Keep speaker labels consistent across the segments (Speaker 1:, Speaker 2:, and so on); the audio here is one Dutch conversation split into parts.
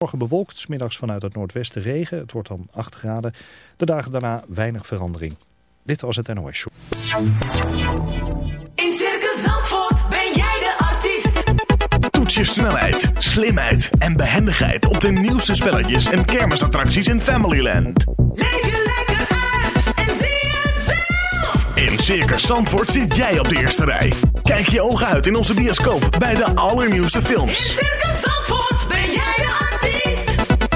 Speaker 1: Morgen bewolkt, smiddags vanuit het noordwesten regen. Het wordt dan 8 graden. De dagen daarna weinig verandering. Dit was het NOS Show.
Speaker 2: In Circus Zandvoort ben jij de artiest.
Speaker 3: Toets je snelheid, slimheid en behendigheid op de nieuwste spelletjes en kermisattracties in Familyland.
Speaker 2: Leef je lekker uit en zie het zelf.
Speaker 3: In Circus Zandvoort zit jij op de eerste rij. Kijk je ogen uit in onze bioscoop bij de allernieuwste films.
Speaker 2: In Circus Zandvoort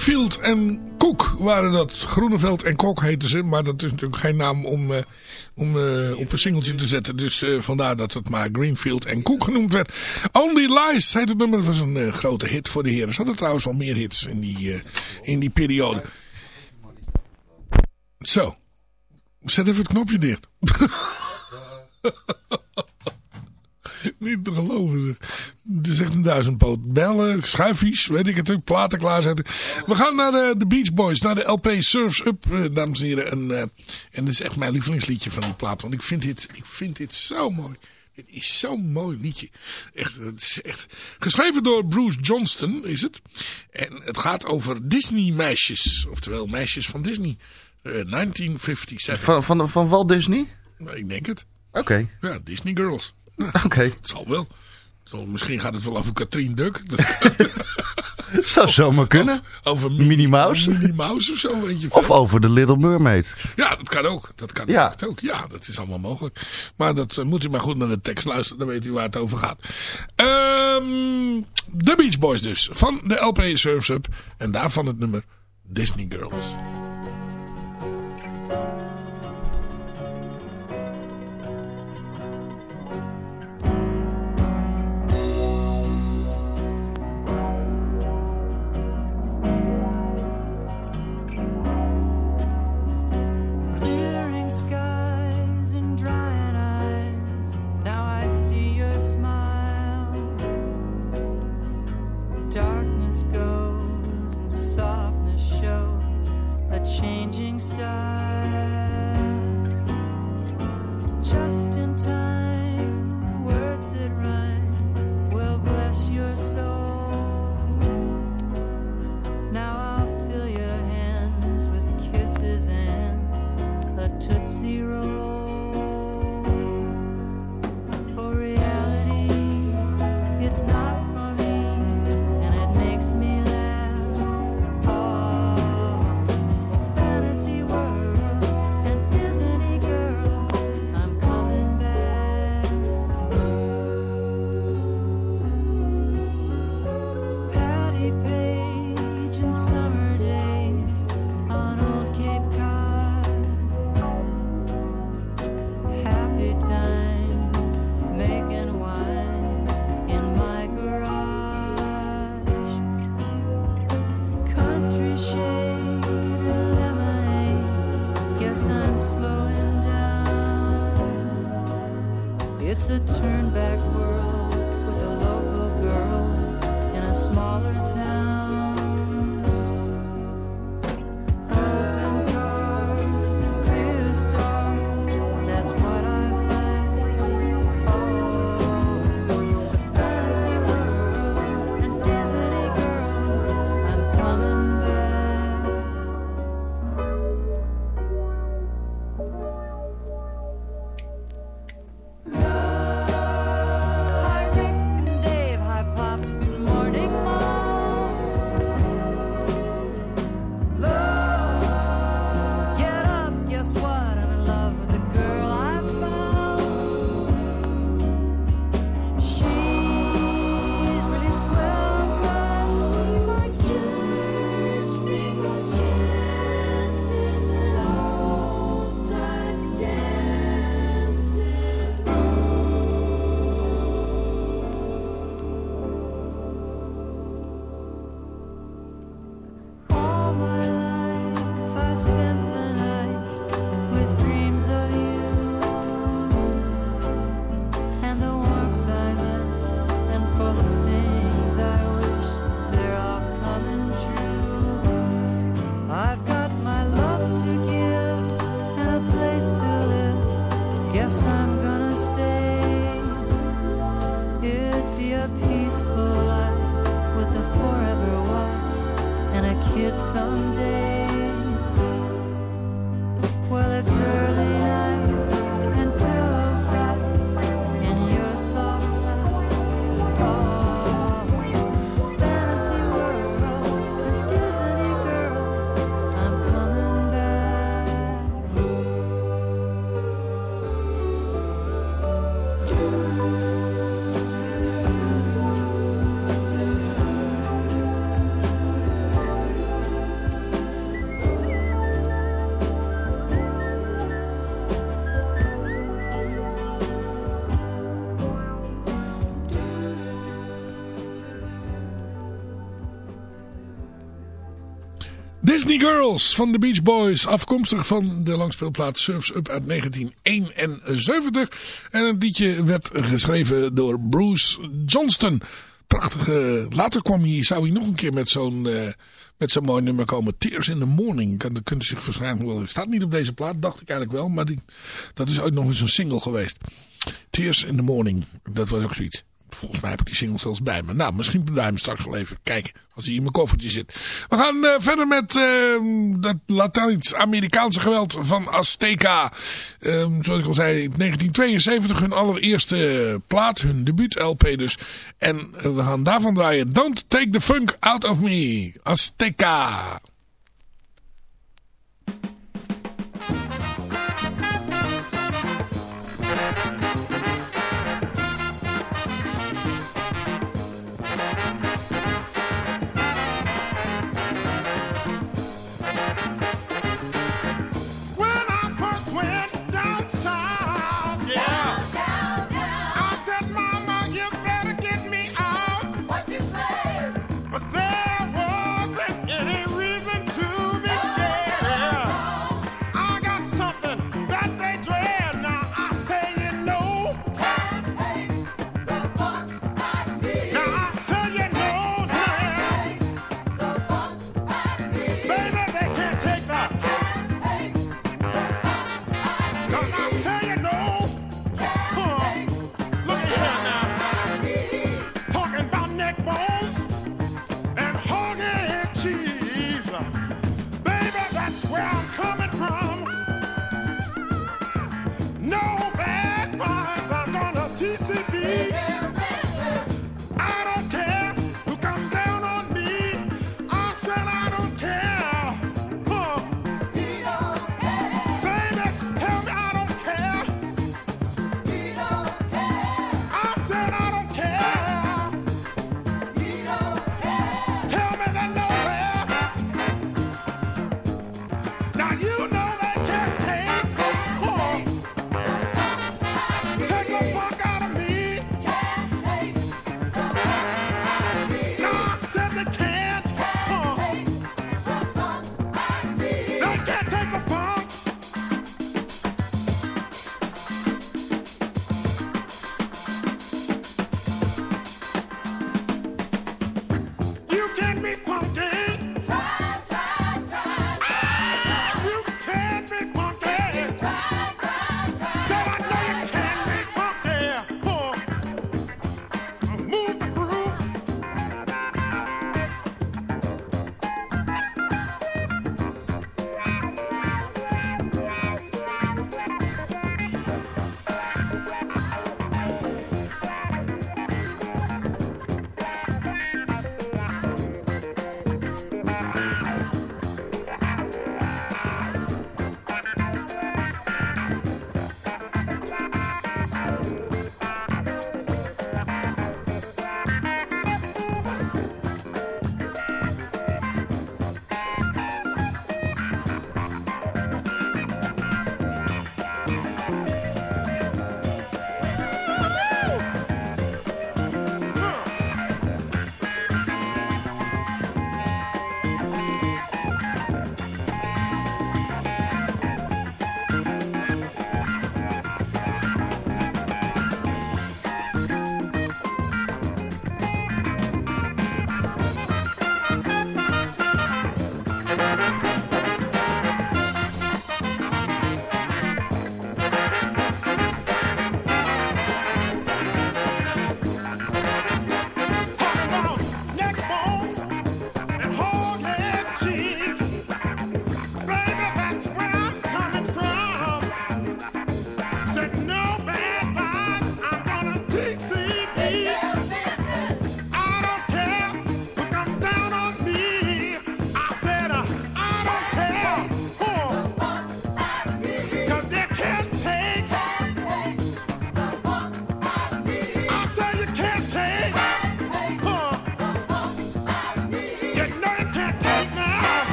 Speaker 4: Greenfield en Cook waren dat. Groeneveld en Kok heten ze. Maar dat is natuurlijk geen naam om, eh, om eh, op een singeltje te zetten. Dus eh, vandaar dat het maar Greenfield en Cook genoemd werd. Only Lies heet het nummer. Dat was een grote hit voor de heren. Ze hadden trouwens wel meer hits in die, in die periode. Zo. Zet even het knopje dicht. Niet te geloven. Het is echt een duizendpoot. Bellen, schuifjes, weet ik het ook. Platen klaarzetten. We gaan naar eh, de Beach Boys. Naar de LP Surfs Up, eh, dames en heren. En, eh, en dat is echt mijn lievelingsliedje van die plaat. Want ik vind dit, ik vind dit zo mooi. Dit is zo'n mooi liedje. Echt, het is echt. Geschreven door Bruce Johnston is het. En het gaat over Disney meisjes. Oftewel meisjes van Disney. Eh, 1957.
Speaker 5: Van, van, van Walt Disney?
Speaker 4: Ik denk het.
Speaker 5: Oké,
Speaker 4: Ja, Disney Girls.
Speaker 5: oké.
Speaker 4: Het zal wel. Misschien gaat het wel over Katrien Duck.
Speaker 5: Zou zomaar kunnen.
Speaker 4: over
Speaker 5: Minnie Mouse?
Speaker 4: Minnie Mouse of zo, weet je.
Speaker 5: Of over The Little Mermaid.
Speaker 4: Ja, dat kan ook. Dat kan
Speaker 5: Ja.
Speaker 4: ook. Ja, dat is allemaal mogelijk. Maar dat eh, moet u maar goed naar de tekst luisteren. Dan weet u waar het over gaat. Ehm de Beach Boys dus. Van de LP Surf's Up. En daarvan het nummer Disney Girls.
Speaker 6: Disney Girls
Speaker 7: van de Beach Boys. Afkomstig van de langspeelplaat Surfs Up uit 1971. En het liedje werd geschreven door Bruce Johnston. Prachtige. Later kwam hij, zou hij nog een keer met zo'n eh, met zo'n mooi nummer komen. Tears in the Morning. Dat kunt u zich waarschijnlijk wel... Staat niet op deze plaat, dacht ik eigenlijk wel. Maar die, dat is ook nog eens een single geweest. Tears in the Morning. Dat was ook zoiets. Volgens mij heb ik die single zelfs bij me. Nou, misschien ik hem straks wel even kijken. Als hij in mijn koffertje zit. We gaan eh, verder met eh, dat Latijns-Amerikaanse geweld van Azteca. Ehm, zoals ik al zei, in 1972 hun allereerste plaat. Hun debuut-LP dus. En eh, we gaan daarvan draaien. Don't take the funk out of me. Azteca.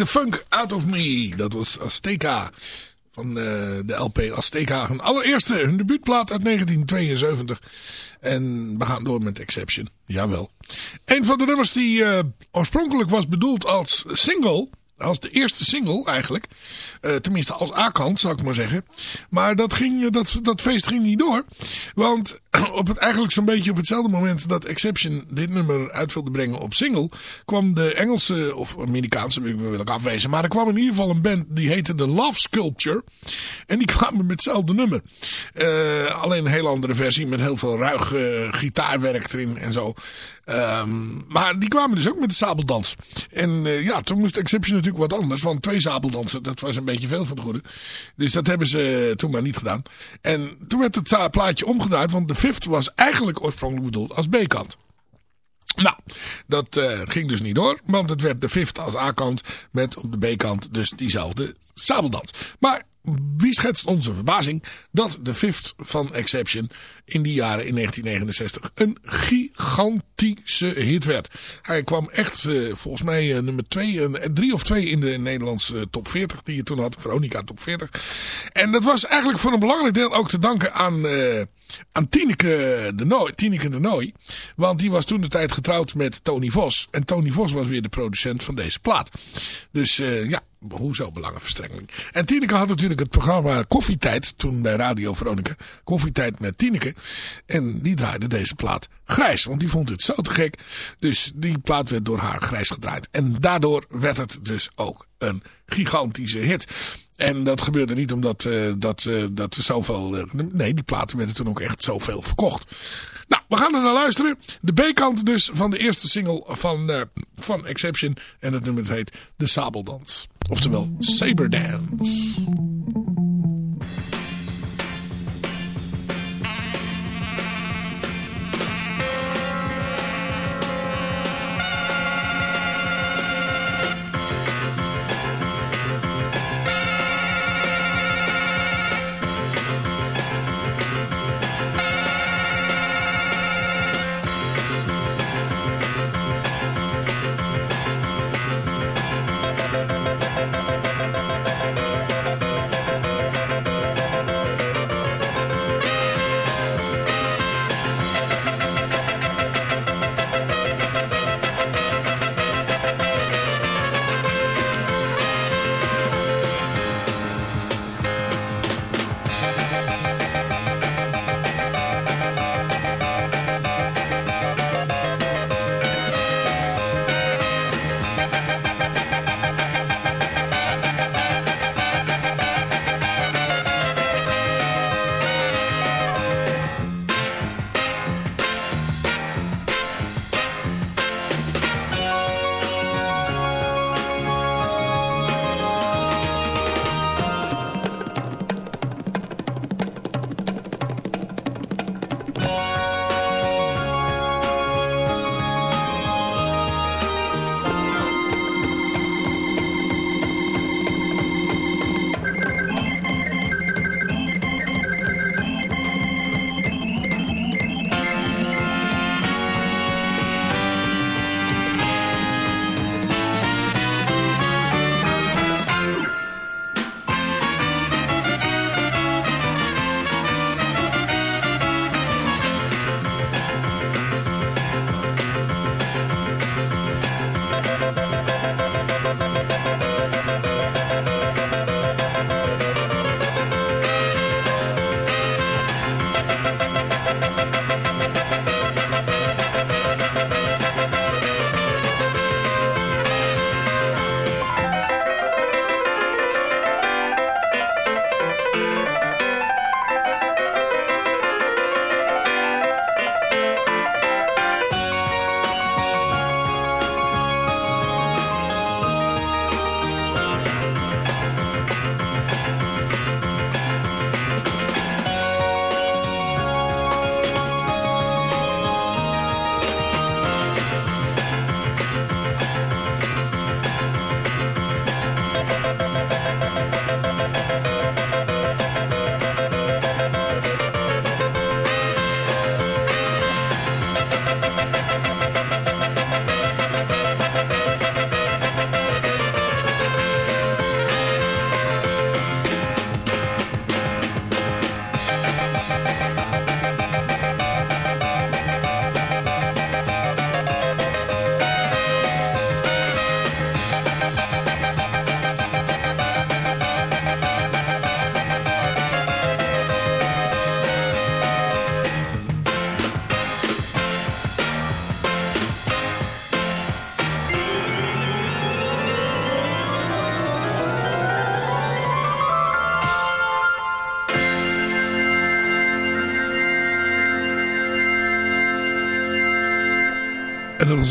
Speaker 7: The Funk Out of Me. Dat was Azteca van eh, de LP Azteca. Hun allereerste, hun debuutplaat uit 1972. En we gaan door met Exception. Jawel. Een van de nummers die eh, oorspronkelijk was bedoeld als single... Als de eerste single eigenlijk. Eh, tenminste als A-kant zou ik maar zeggen. Maar dat, ging, dat, dat feest ging niet door. Want op het, eigenlijk zo'n beetje op hetzelfde moment dat Exception dit nummer uit wilde brengen op single. kwam de Engelse of Amerikaanse, wil ik afwezen. Maar er kwam in ieder geval een band die heette The Love Sculpture. En die kwamen met hetzelfde nummer. Eh, alleen een heel andere versie met heel veel ruig eh, gitaarwerk erin en zo. Ehm, maar die kwamen dus ook met de sabeldans. En eh, ja, toen moest Exception natuurlijk wat anders. Want twee sabeldansen, dat was een beetje veel van de goede. Dus dat hebben ze toen maar niet gedaan. En toen werd het plaatje omgedraaid. Want de fifth was eigenlijk oorspronkelijk bedoeld als B-kant. Nou, dat eh, ging dus niet door. Want het werd de fifth als A-kant. Met op de B-kant dus diezelfde sabeldans. Maar wie schetst onze verbazing dat de fifth van Exception in die jaren in 1969 een gigantische hit werd. Hij kwam echt eh, volgens mij eh, nummer 2, drie of twee in de Nederlandse top 40 die je toen had. Veronica top 40. En dat was eigenlijk voor een belangrijk deel ook te danken aan... eh, aan Tineke de, Nooi, Tineke de Nooi. Want die was toen de tijd getrouwd met Tony Vos. En Tony Vos was weer de producent van deze plaat. Dus eh, ja, hoezo belangenverstrengeling. En Tineke had natuurlijk het programma Koffietijd. Toen bij Radio Veronica. Koffietijd met Tineke. En die draaide deze plaat grijs. Want die vond het zo te gek. Dus die plaat werd door haar grijs gedraaid. En daardoor werd het dus ook een gigantische hit. En dat gebeurde niet omdat eh, dat, eh, dat er zoveel... eh, nee, die platen werden toen ook echt zoveel verkocht. Nou, we gaan er naar luisteren. De B-kant dus van de eerste single van, van Exception. En het nummer heet De Sabeldans. Oftewel Saberdance.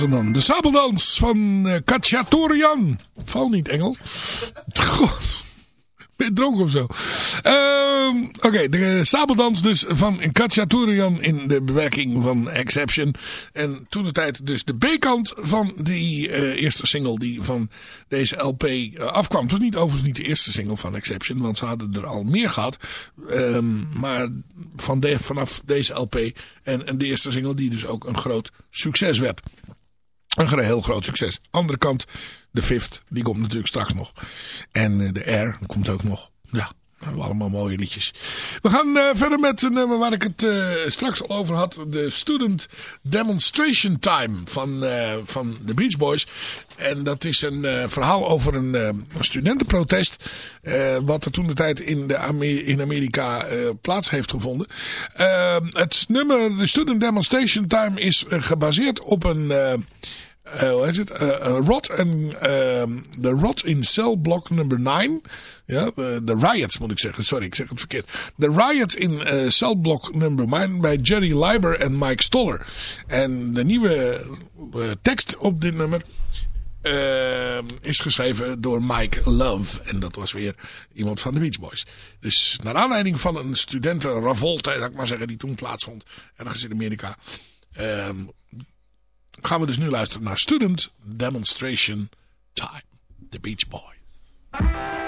Speaker 7: Dan. De sabeldans van uh, Katjatorian. Val niet, Engel. God. Ben dronken of zo? Ehm, Oké, de sabeldans dus van Katjatorian in de bewerking van Exception. En toen de tijd dus de B-kant van die eh, eerste single die van deze LP eh, afkwam. Het was niet overigens niet de eerste single van Exception, want ze hadden er al meer gehad. Ehm, maar van de, vanaf deze LP en, en de eerste single die dus ook een groot succes werd. Een heel groot succes. Andere kant, de Fifth, die komt natuurlijk straks nog. En eh, de Air komt ook nog. Ja, allemaal mooie liedjes. We gaan uh, verder met een nummer waar ik het uh, straks al over had. De Student Demonstration Time van, van de Beach Boys. En dat is een verhaal over een, studentenprotest. wat er toen de tijd in, de in Amerika plaats heeft gevonden. het nummer, de Student Demonstration Time, is gebaseerd op een... Uh, hoe heet het? Uh, uh, rot en de rot in cell block number 9. Ja, de riots moet ik zeggen. Sorry, ik zeg het verkeerd. De riot in cell block number 9 bij Jerry Leiber en Mike Stoller. En de nieuwe tekst op dit nummer is geschreven door Mike Love. En dat was weer iemand van de Beach Boys. Dus naar aanleiding van een studentenrevolte, zou ik maar zeggen, die toen plaatsvond. Ergens in Amerika. Gaan we dus nu luisteren naar Student Demonstration Time. The Beach Boys.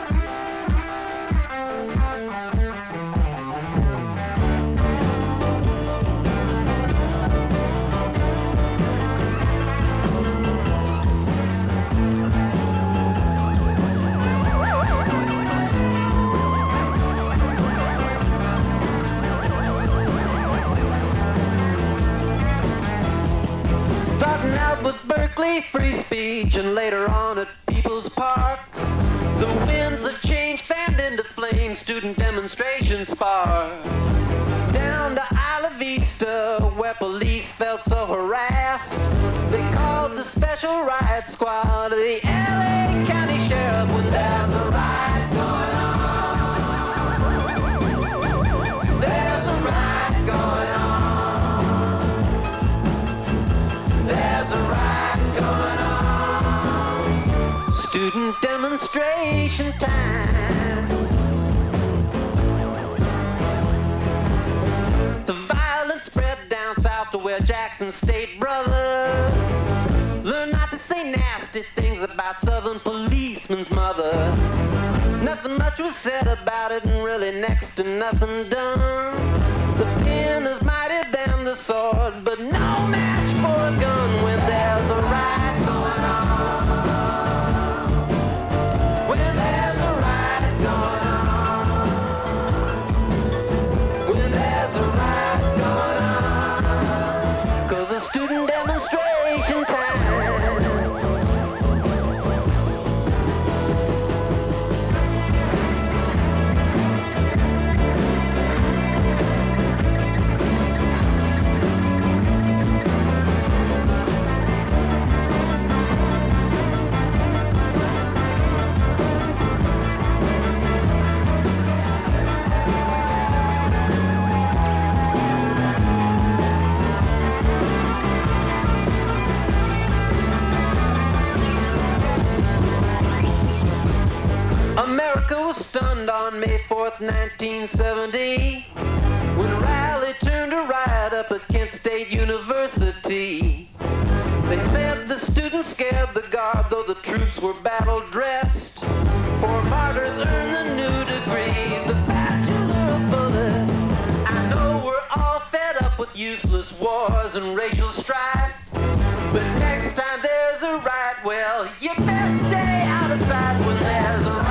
Speaker 8: With Berkeley free speech and later on at People's Park. The winds of change fanned into flame, student demonstrations spark. Down to Isla Vista, where police felt so harassed. They called the special riot squad to the LA County Sheriff when there's a riot Student demonstration time. The violence spread down south to where Jackson State brother learned not to say nasty things about Southern policeman's mother. Nothing much was said about it, and really next to nothing done. The pen is mightier than the sword, but no match stunned on May 4th, 1970, when Raleigh turned a riot up at Kent State University. They said the students scared the guard, though the troops were battle dressed. Four martyrs earned the new degree, the Bachelor of Bullets. I know we're all fed up with useless wars and racial strife. But next time there's a riot, well, you best stay out of sight when there's a riot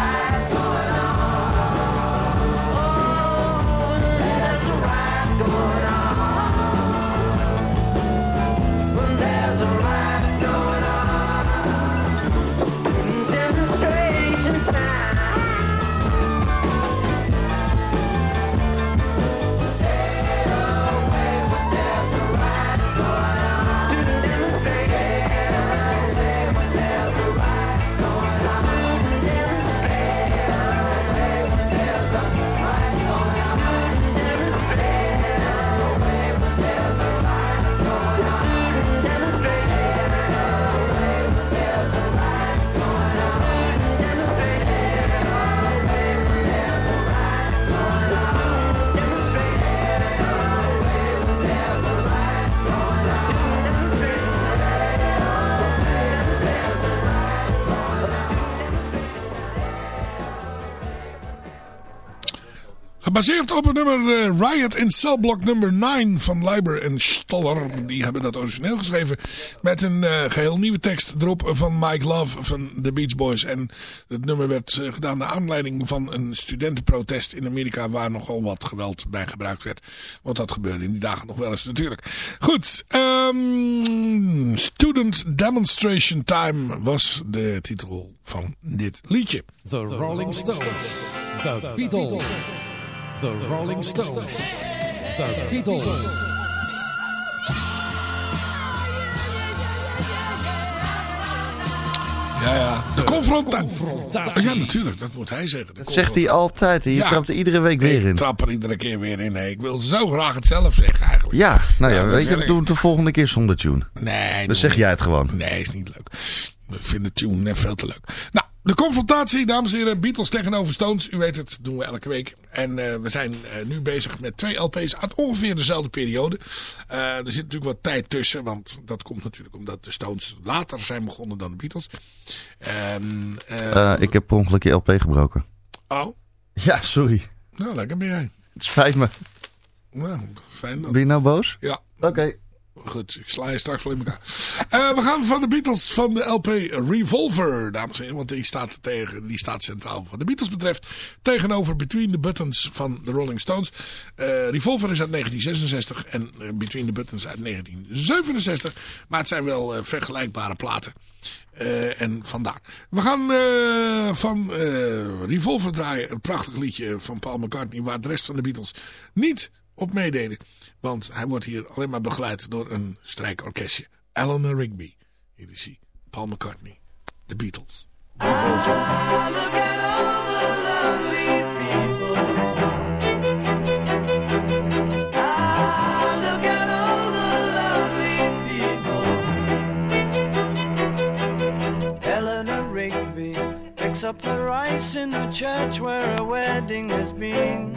Speaker 7: Gebaseerd op het nummer eh, Riot in Cellblock nummer 9 van Leiber en Stoller. Die hebben dat origineel geschreven met een eh, geheel nieuwe tekst erop van Mike Love van The Beach Boys. En het nummer werd eh, gedaan naar aanleiding van een studentenprotest in Amerika waar nogal wat geweld bij gebruikt werd. Want dat gebeurde in die dagen nog wel eens natuurlijk. Goed, ehm, Student Demonstration Time was de titel van dit liedje.
Speaker 9: The Rolling Stones. The Beatles. The Rolling Stones. The Beatles.
Speaker 7: Ja, ja. De confrontatie.
Speaker 9: confrontatie.
Speaker 7: Ja, natuurlijk. Dat moet hij zeggen. De
Speaker 5: Dat zegt hij altijd. Je
Speaker 7: Ja.
Speaker 5: trapt er iedere week weer
Speaker 7: Ik
Speaker 5: in.
Speaker 7: trap er iedere keer weer in. Nee, ik wil zo graag het zelf zeggen eigenlijk.
Speaker 5: Ja, nou ja,
Speaker 7: Ja, dat
Speaker 5: weet je, we
Speaker 7: ik.
Speaker 5: doen het de volgende keer zonder tune.
Speaker 7: Nee.
Speaker 5: Dan zeg
Speaker 7: ik
Speaker 5: jij het gewoon.
Speaker 7: Nee, is niet leuk. Ik vind de tune net veel te leuk. Nou, de confrontatie, dames en heren. Beatles tegenover Stones. U weet het, doen we elke week. En eh, we zijn eh, nu bezig met twee LP's uit ongeveer dezelfde periode. Eh, er zit natuurlijk wat tijd tussen. Want dat komt natuurlijk omdat de Stones later zijn begonnen dan de Beatles. Ehm, eh,
Speaker 5: Eh, ik heb per ongeluk je LP gebroken.
Speaker 7: oh,
Speaker 5: Ja, sorry.
Speaker 7: nou lekker ben jij.
Speaker 5: Het spijt me.
Speaker 7: Nou, fijn dan.
Speaker 5: Ben je nou boos?
Speaker 7: Ja,
Speaker 5: Oké.
Speaker 7: Goed, ik sla je straks wel in elkaar. Eh, we gaan van de Beatles van de LP Revolver, dames en heren. Want die staat, tegen, die staat centraal wat de Beatles betreft. Tegenover Between the Buttons van de Rolling Stones. Eh, Revolver is uit 1966 en eh, Between the Buttons uit 1967. Maar het zijn wel vergelijkbare platen. En vandaar. We gaan van Revolver draaien. Een prachtig liedje van Paul McCartney. Waar de rest van de Beatles niet op meededen. Want hij wordt hier alleen maar begeleid door een strijkorkestje. Eleanor Rigby. Hier is. Paul McCartney. The Beatles.
Speaker 10: Up the in the church where a wedding has been.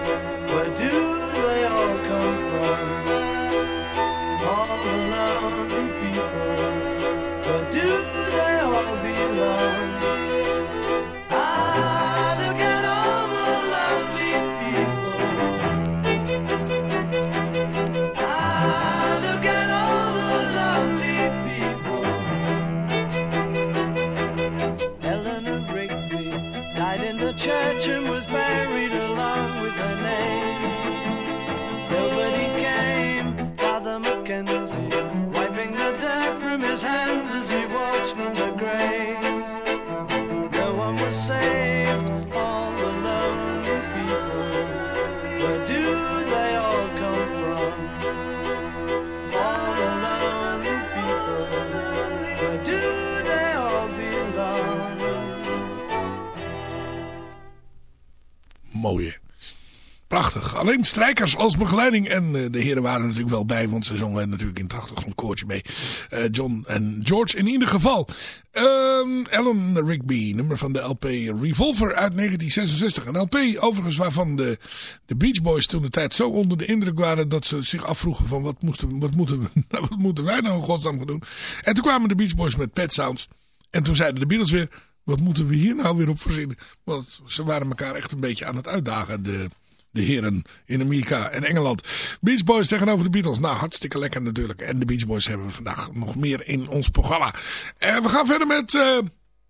Speaker 7: Alleen strijkers als begeleiding. En eh, de heren waren natuurlijk wel bij. Want ze zongen natuurlijk in het achtergrondkoortje mee. Eh, John en George in ieder geval. Ehm Ellen Rigby. Nummer van de LP Revolver uit 1966. Een LP overigens waarvan de, de Beach Boys toen de tijd zo onder de indruk waren. Dat ze zich afvroegen van wat, moesten, wat, moeten, we, wat moeten wij nou in godsnaam gaan doen. En toen kwamen de Beach Boys met Pet Sounds. En toen zeiden de Beatles weer. Wat moeten we hier nou weer op verzinnen? Want ze waren elkaar echt een beetje aan het uitdagen. De, de heren in Amerika en Engeland. Beach Boys tegenover de Beatles. Nou, hartstikke lekker natuurlijk. En de Beach Boys hebben we vandaag nog meer in ons programma. En we gaan verder met eh,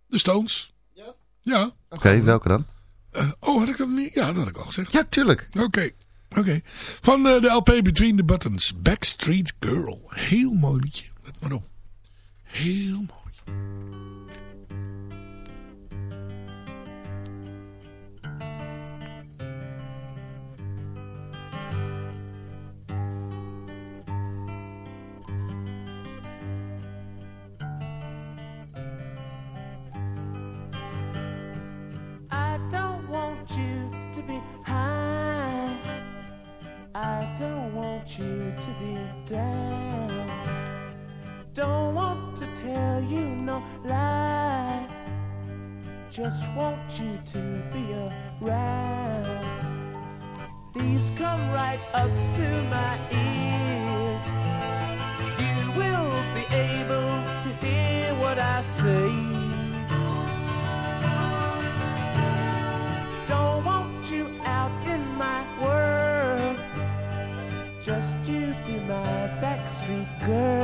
Speaker 7: de Stones. Ja? Ja.
Speaker 5: Oké, welke dan?
Speaker 7: Eh, oh, had ik dat niet? Ja, dat had ik al gezegd.
Speaker 5: Ja, tuurlijk.
Speaker 7: Oké. Oké. Van eh, de LP Between the Buttons. Backstreet Girl. Heel mooi liedje. Let maar op. Heel mooi.
Speaker 11: Down. Don't want to tell you no lie. Just want you to be around. Please come right up to my ears. Girl.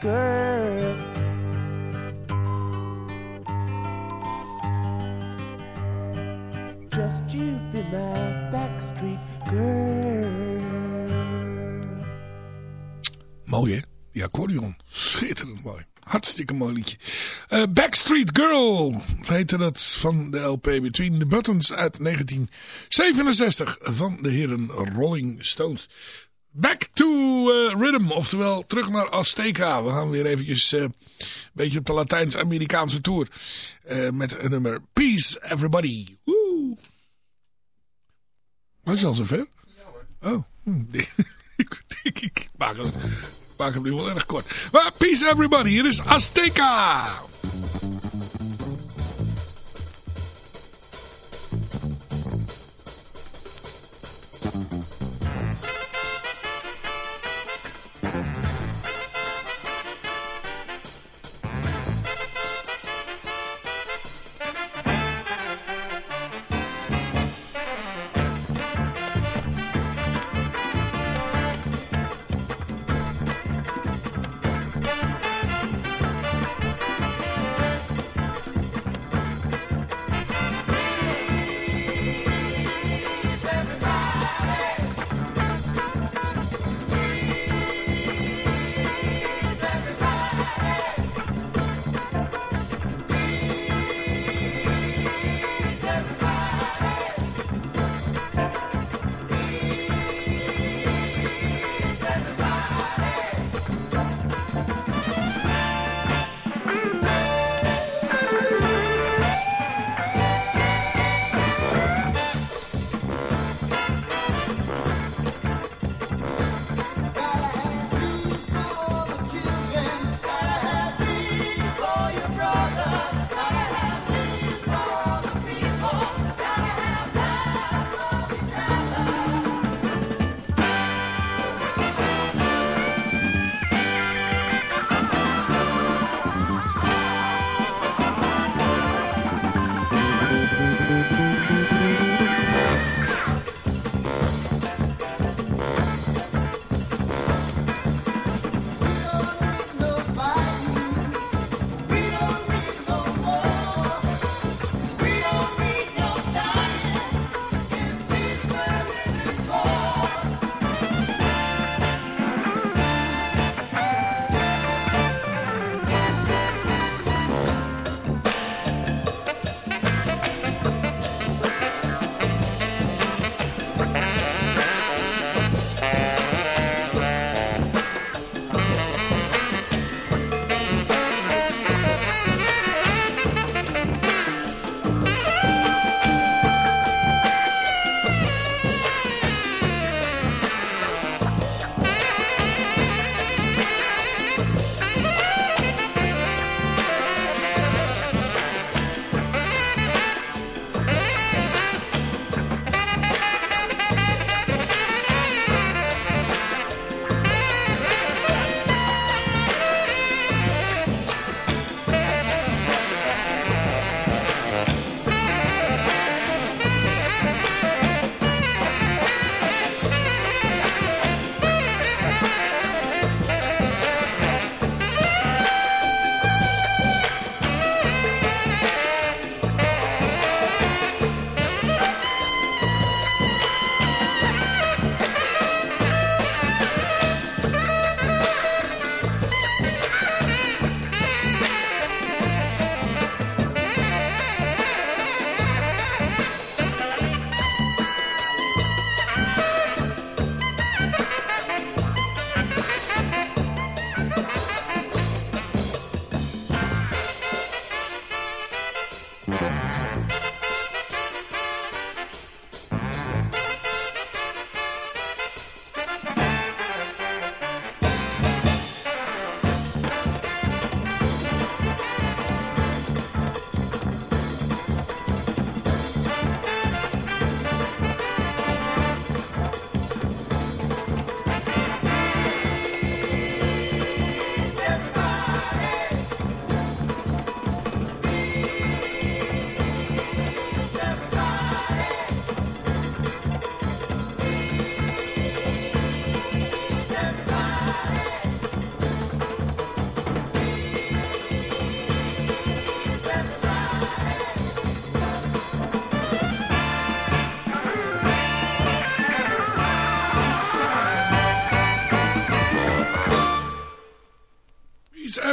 Speaker 11: Girl. Just you be my backstreet girl.
Speaker 7: Mooi hè? Die accordeon. Schitterend mooi. Hartstikke mooi liedje. Eh, Backstreet Girl heette dat van de LP Between the Buttons uit 1967 van de heren Rolling Stones. Back to eh, Rhythm, oftewel terug naar Azteca. We gaan weer eventjes eh, een beetje op de Latijns-Amerikaanse tour. eh, met een nummer Peace Everybody. Woe! Was je al zover? Oh, hm, ik, ik, ik maak hem, ik maak hem nu wel erg kort. Maar peace everybody, hier is Azteca.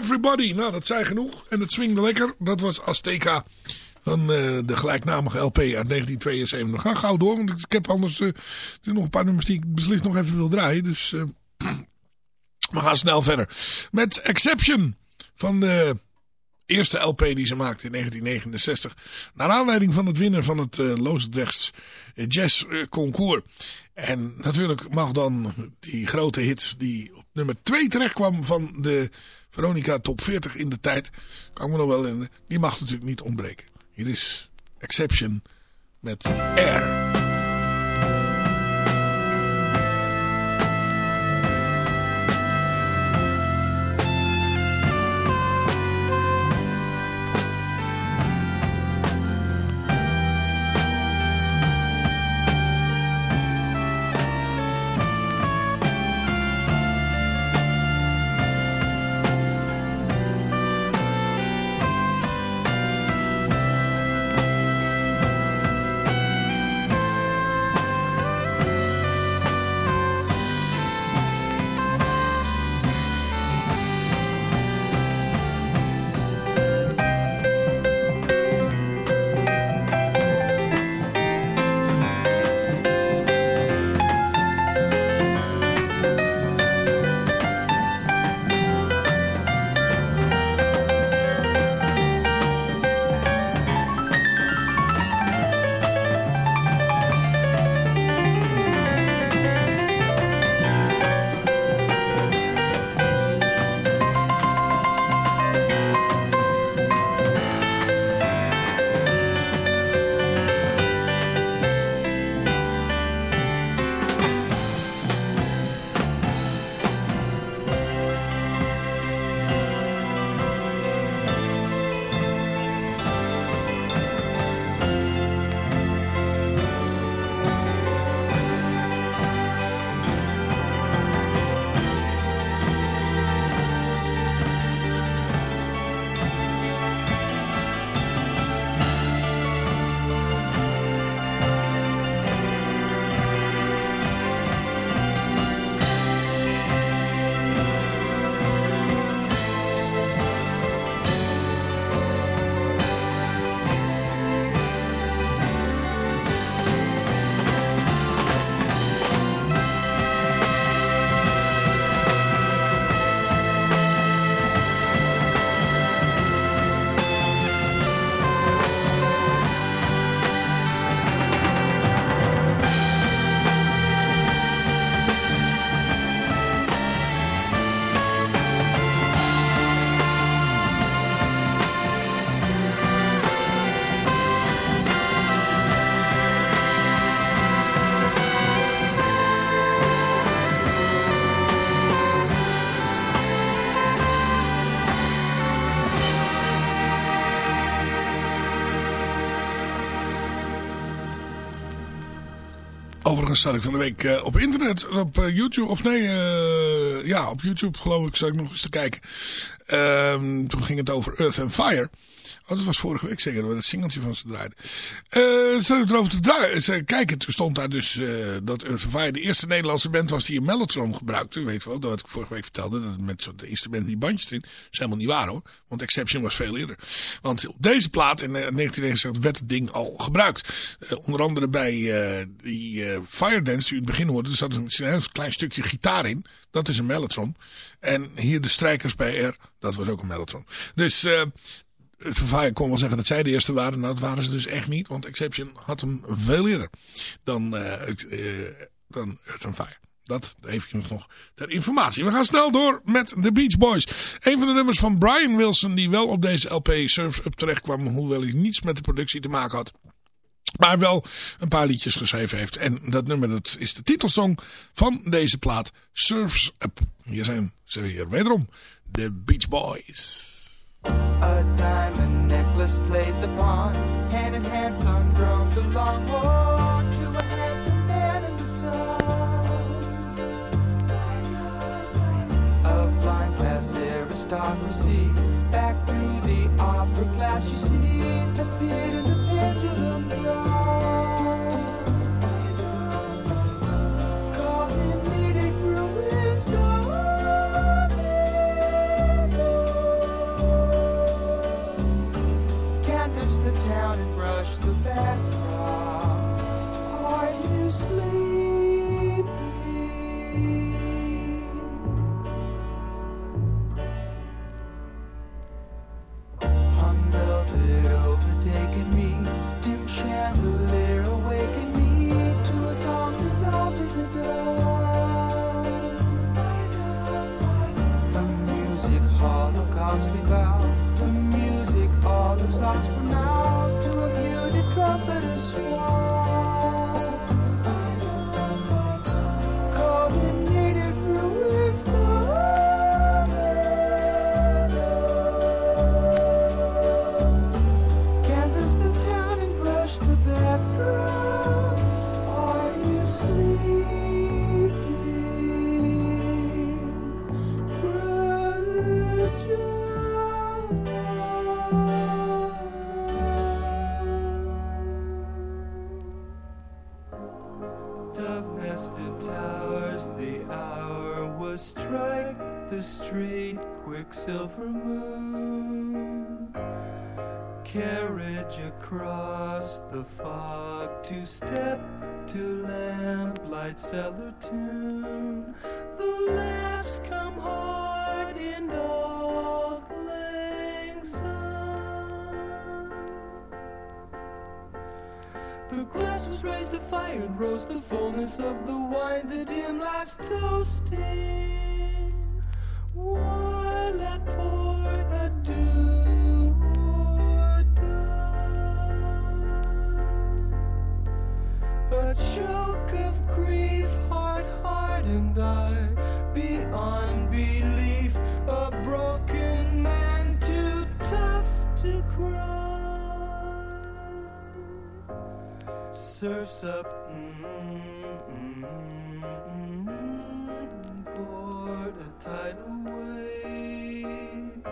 Speaker 7: Everybody. Nou, dat zei genoeg. En het swingde lekker. Dat was Azteca van eh, de gelijknamige LP uit 1972. We gaan gauw door, want ik heb anders zijn nog een paar nummers die ik beslist nog even wil draaien. Dus eh, we gaan snel verder. Met Exception van de eerste LP die ze maakte in 1969. Naar aanleiding van het winnen van het uh, Loosdrechts Jazz Concours. En natuurlijk mag dan die grote hit die op nummer 2 terecht kwam van de Veronica Top 40 in de tijd. Kan ik me nog wel in. Die mag natuurlijk niet ontbreken. Hier is Exception met Air. Overigens zat ik van de week uh, op internet, op uh, YouTube, of nee, uh, ja, op YouTube geloof ik, zat ik nog eens te kijken. Um, toen ging het over Earth and Fire. Oh, dat was vorige week zeker, dat singeltje van ze draaiden. Uh, ze erover te draaien, ze kijken, toen stond daar dus uh, dat Fire de eerste Nederlandse band was die een mellotron gebruikte. U weet wel, dat ik vorige week vertelde, dat met zo'n instrumenten die bandjes erin. Dat is helemaal niet waar hoor, want Exception was veel eerder. Want op deze plaat in 1969 werd het ding al gebruikt. Uh, onder andere bij die Fire Dance die u in het begin hoorde, er zat een, een klein stukje gitaar in. Dat is een mellotron. En hier de strijkers bij R, dat was ook een mellotron. Dus Vervaar kon wel zeggen dat zij de eerste waren. Nou, dat waren ze dus echt niet. Want Exception had hem veel eerder dan, uh, dan Earth and Fire. Dat even nog ter informatie. We gaan snel door met The Beach Boys. Een van de nummers van Brian Wilson die wel op deze LP Surf's Up terecht kwam. Hoewel hij niets met de productie te maken had. Maar wel een paar liedjes geschreven heeft. En dat nummer dat is de titelsong van deze plaat Surf's Up. Hier zijn ze weer wederom. The Beach Boys.
Speaker 10: A diamond necklace played the pawn. Hand in hand, son drove the long walk to a handsome man in the town. A blind class aristocracy. Back through the opera glass, cellar tune. The laughs come hard in lang syne. The glass was raised to fire and rose the fullness of the wine, the dim lights toasting. While at port adieu hardened I, beyond belief, a broken man too tough to cry. Surfs up, mm, mm, mm, board a tidal wave.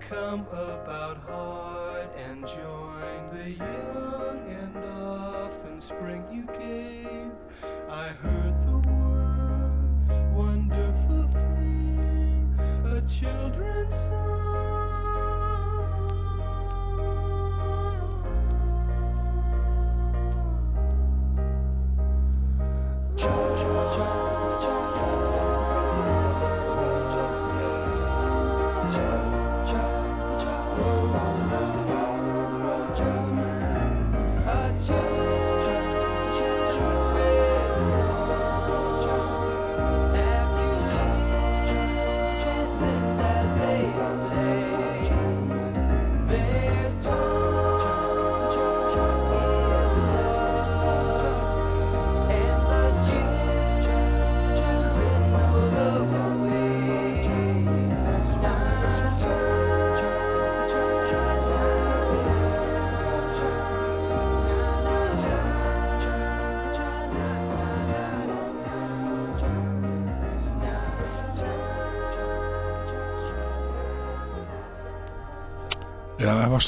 Speaker 10: Come about hard and join the young and often spring you. Children's
Speaker 7: Ja,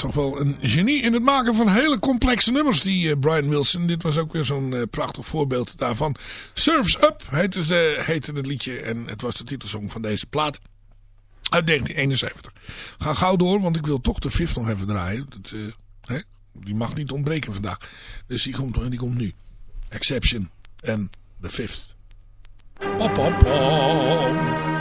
Speaker 7: was toch wel een genie in het maken van hele complexe nummers, die eh, Brian Wilson. Dit was ook weer zo'n eh, prachtig voorbeeld daarvan. Surf's Up heette, het liedje en het was de titelsong van deze plaat. Uit 1971. Ga gauw door, want ik wil toch de fifth nog even draaien. Dat, eh, hè? Die mag niet ontbreken vandaag. Dus die komt, die komt nu. Exception en de fifth. Pop, pop, pop.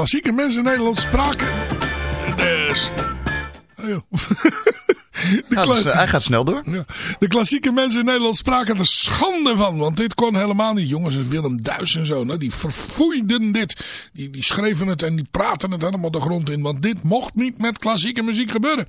Speaker 7: Klassieke mensen in Nederland spraken... Dus... Oh, joh. De
Speaker 5: Ja, dus, eh, hij gaat snel door.
Speaker 7: ja. De klassieke mensen in Nederland spraken er schande van. Want dit kon helemaal niet. Jongens, Willem Duis en zo. Nou, die verfoeiden dit. Die, die schreven het en die praten het helemaal de grond in. Want dit mocht niet met klassieke muziek gebeuren.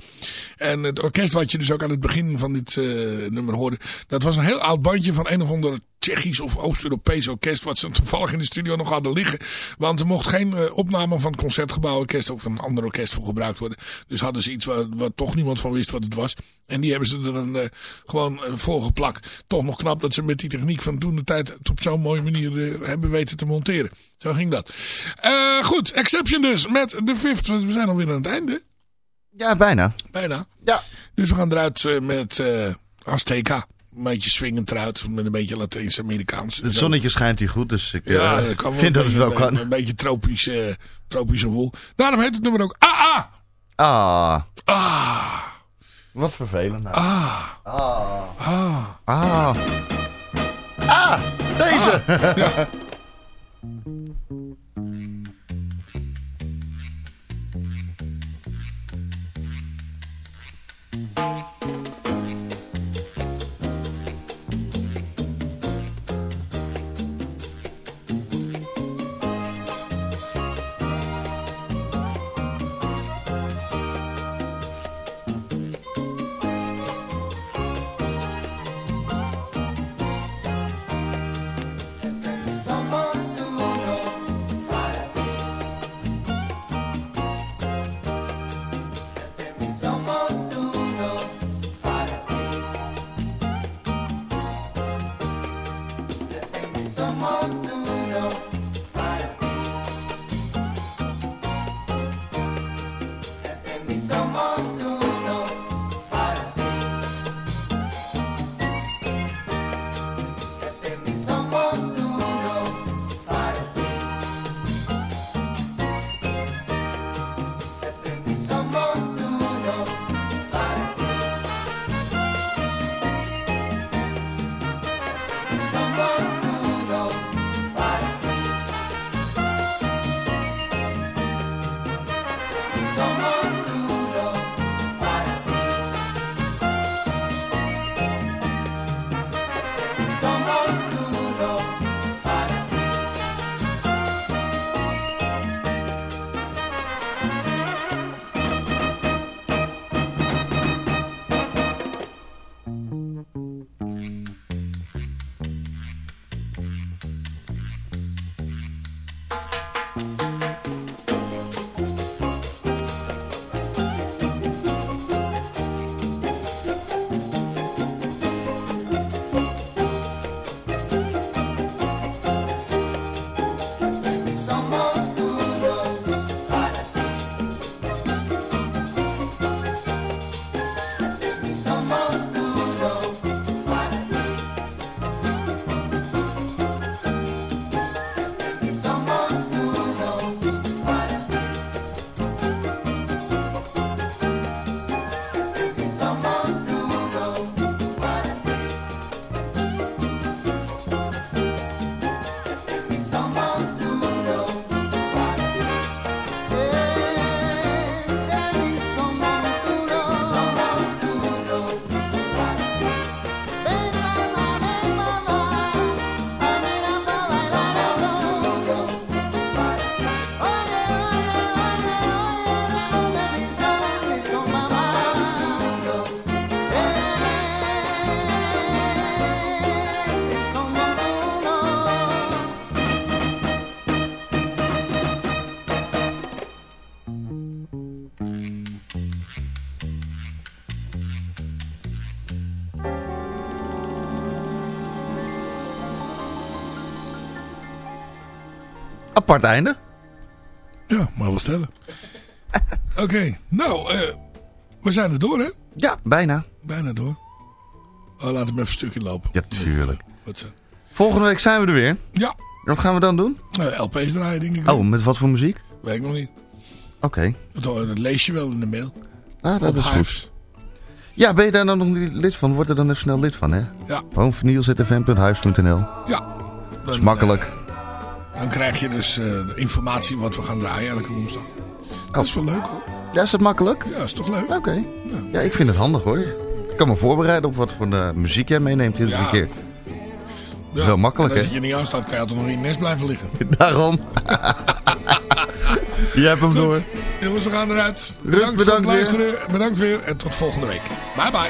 Speaker 7: En het orkest wat je dus ook aan het begin van dit eh, nummer hoorde. Dat was een heel oud bandje van een of ander Tsjechisch of Oost-Europees orkest. Wat ze toevallig in de studio nog hadden liggen. Want er mocht geen eh, opname van het Concertgebouworkest of van een ander orkest voor gebruikt worden. Dus hadden ze iets waar, waar toch niemand van wist wat het was. En die hebben ze er dan eh, gewoon eh, volgeplakt. Toch nog knap dat ze met die techniek van toen de tijd het op zo'n mooie manier eh, hebben weten te monteren. Zo ging dat. Eh, goed, Exception dus met de Fifth. want We zijn alweer aan het einde.
Speaker 5: Ja, bijna.
Speaker 7: Bijna.
Speaker 5: Ja.
Speaker 7: Dus we gaan eruit eh, met eh Azteca. Een beetje swingend eruit. Met een beetje Latijns-Amerikaans.
Speaker 5: Het zonnetje schijnt hier goed, dus ik
Speaker 7: Ja,
Speaker 5: eh,
Speaker 7: dat
Speaker 5: vind dat het wel kan.
Speaker 7: Een beetje tropisch, eh tropische woel. Daarom heet het nummer ook AA.
Speaker 5: Ah,
Speaker 7: Ah.
Speaker 5: wat vervelend. Nou.
Speaker 7: Ah.
Speaker 5: Ah.
Speaker 7: Ah.
Speaker 5: Ah. Ah, deze.
Speaker 7: Ja.
Speaker 5: Apart einde.
Speaker 7: Ja, maar wel stellen. Oké, nou, eh, we zijn er door, hè?
Speaker 5: Ja, bijna.
Speaker 7: Bijna door. Oh, laat hem even een stukje lopen.
Speaker 5: Ja, tuurlijk.
Speaker 7: Wat.
Speaker 5: Volgende week zijn we er weer.
Speaker 7: Ja.
Speaker 5: Wat gaan we dan doen?
Speaker 7: Eh, LP's draaien, denk ik.
Speaker 5: Oh, met wat voor muziek?
Speaker 7: Weet ik nog niet.
Speaker 5: Oké.
Speaker 7: Dat, dat lees je wel in de mail.
Speaker 5: Ah, dat
Speaker 7: Op
Speaker 5: is
Speaker 7: Hives.
Speaker 5: goed. Ja, ben je daar dan nog niet lid van? Word er dan even snel lid van, hè?
Speaker 7: Ja.
Speaker 5: Gewoon
Speaker 7: Ja.
Speaker 5: Dat is makkelijk.
Speaker 7: Dan krijg je dus eh, de informatie wat we gaan draaien elke woensdag. Dat is wel leuk hoor.
Speaker 5: Ja, is dat makkelijk?
Speaker 7: Ja, is toch leuk?
Speaker 5: Oké. Ja, ik vind het handig hoor. Ik kan me voorbereiden op wat voor eh, muziek jij meeneemt iedere
Speaker 7: Ja.
Speaker 5: keer. Dat is wel makkelijk
Speaker 7: als
Speaker 5: hè?
Speaker 7: het je niet aanstaat, kan je altijd nog in je nest blijven liggen.
Speaker 5: Daarom. Jij hebt hem door.
Speaker 7: Jongens, we gaan eruit.
Speaker 5: Ruud,
Speaker 7: Bedankt, voor het
Speaker 5: bedankt weer.
Speaker 7: luisteren. Bedankt weer en tot volgende week. Bye bye.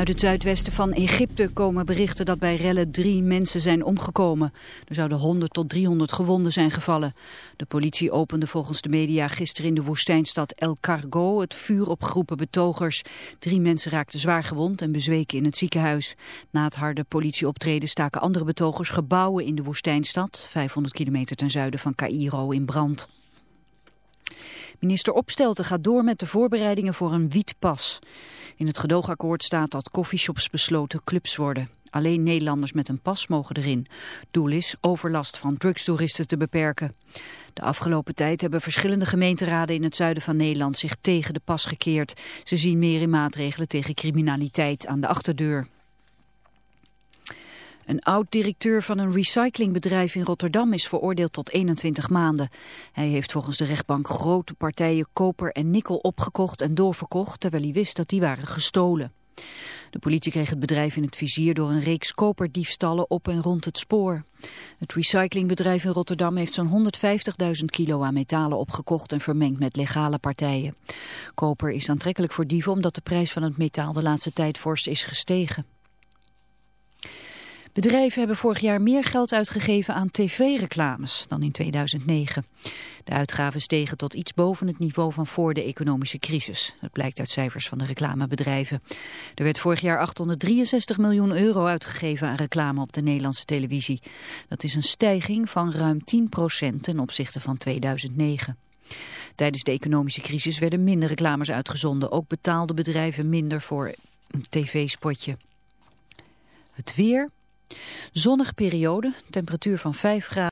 Speaker 12: Uit het zuidwesten van Egypte komen berichten dat bij rellen drie mensen zijn omgekomen. Er zouden 100 tot 300 gewonden zijn gevallen. De politie opende volgens de media gisteren in de woestijnstad El Cargo het vuur op groepen betogers. Drie mensen raakten zwaar gewond en bezweken in het ziekenhuis. Na het harde politieoptreden staken andere betogers gebouwen in de woestijnstad, 500 kilometer ten zuiden van Cairo, in brand. Minister Opstelten gaat door met de voorbereidingen voor een wietpas. In het gedoogakkoord staat dat coffeeshops besloten clubs worden. Alleen Nederlanders met een pas mogen erin. Doel is overlast van drugstoeristen te beperken. De afgelopen tijd hebben verschillende gemeenteraden in het zuiden van Nederland zich tegen de pas gekeerd. Ze zien meer in maatregelen tegen criminaliteit aan de achterdeur. Een oud-directeur van een recyclingbedrijf in Rotterdam is veroordeeld tot 21 maanden. Hij heeft volgens de rechtbank grote partijen koper en nikkel opgekocht en doorverkocht, terwijl hij wist dat die waren gestolen. De politie kreeg het bedrijf in het vizier door een reeks koperdiefstallen op en rond het spoor. Het recyclingbedrijf in Rotterdam heeft zo'n 150.000 kilo aan metalen opgekocht en vermengd met legale partijen. Koper is aantrekkelijk voor dieven omdat de prijs van het metaal de laatste tijd fors is gestegen. Bedrijven hebben vorig jaar meer geld uitgegeven aan tv-reclames dan in 2009. De uitgaven stegen tot iets boven het niveau van voor de economische crisis. Dat blijkt uit cijfers van de reclamebedrijven. Er werd vorig jaar 863 miljoen euro uitgegeven aan reclame op de Nederlandse televisie. Dat is een stijging van ruim 10 procent ten opzichte van 2009. Tijdens de economische crisis werden minder reclames uitgezonden. Ook betaalden bedrijven minder voor een tv-spotje. Het weer... Zonnige periode, temperatuur van 5 graden.